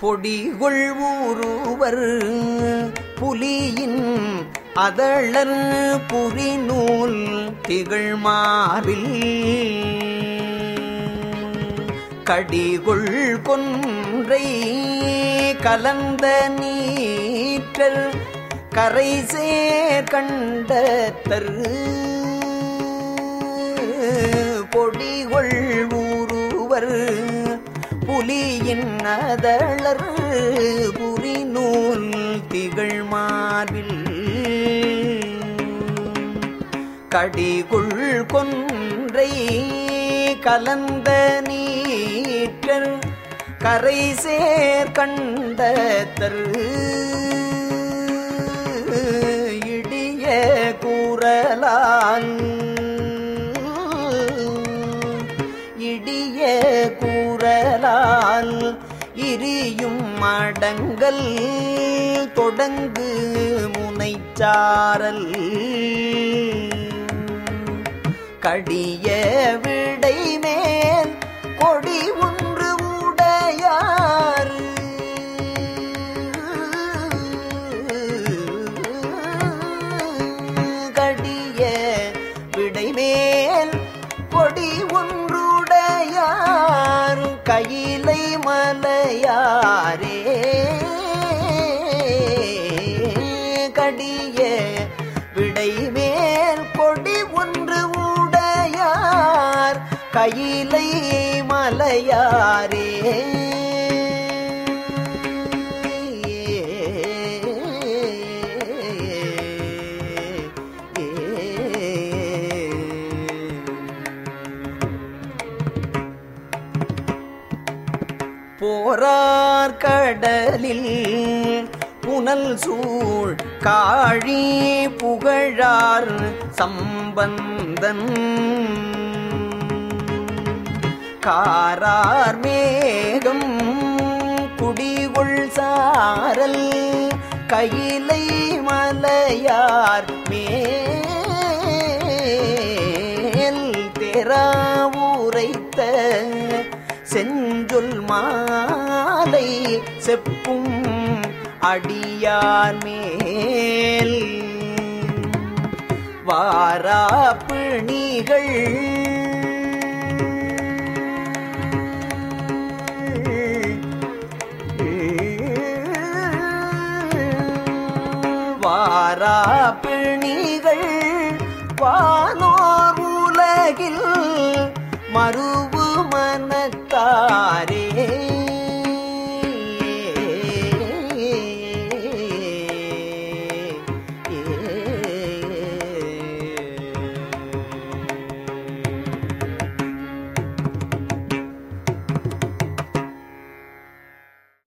பொடிகுள் ஊருவர் புலியின் அதளர் புரிநூல் திகழ்மாவில் கடிகுள் கொன்றை கலந்த நீற்றல் கரை சேர் கண்ட தரு பொடிகொள் ஊருவர் புலியின் அதளர் புரி நூல் திகழ் மார்பில் கடிகுள் கொன்றை கலந்த நீற்றர் கரை சேர் கண்ட தரு இரியும் மடங்கள் தொடங்கு முனைச்சாரல். கடிய விடை மேல் கொடி ஒன்று உடையார் கடிய விடை மேல் கொடி ஒன்று மலையாரே கடிய விடை மேல் கொடி ஒன்று உடையார். கையிலை மலையாரே. போரார் கடலில் புனல் சூழ் காழி புகழார் சம்பந்தன். காரார் மேகம் குடிகொள் சாரல் கையிலை மலையார் மேல் தெராவுரைத்த செஞ்சொல் மாலை செப்பும் அடியார் மேல். வாராப்பிணிகள் வாராப்பிணிகள் வானோர் உலகில் மறுவு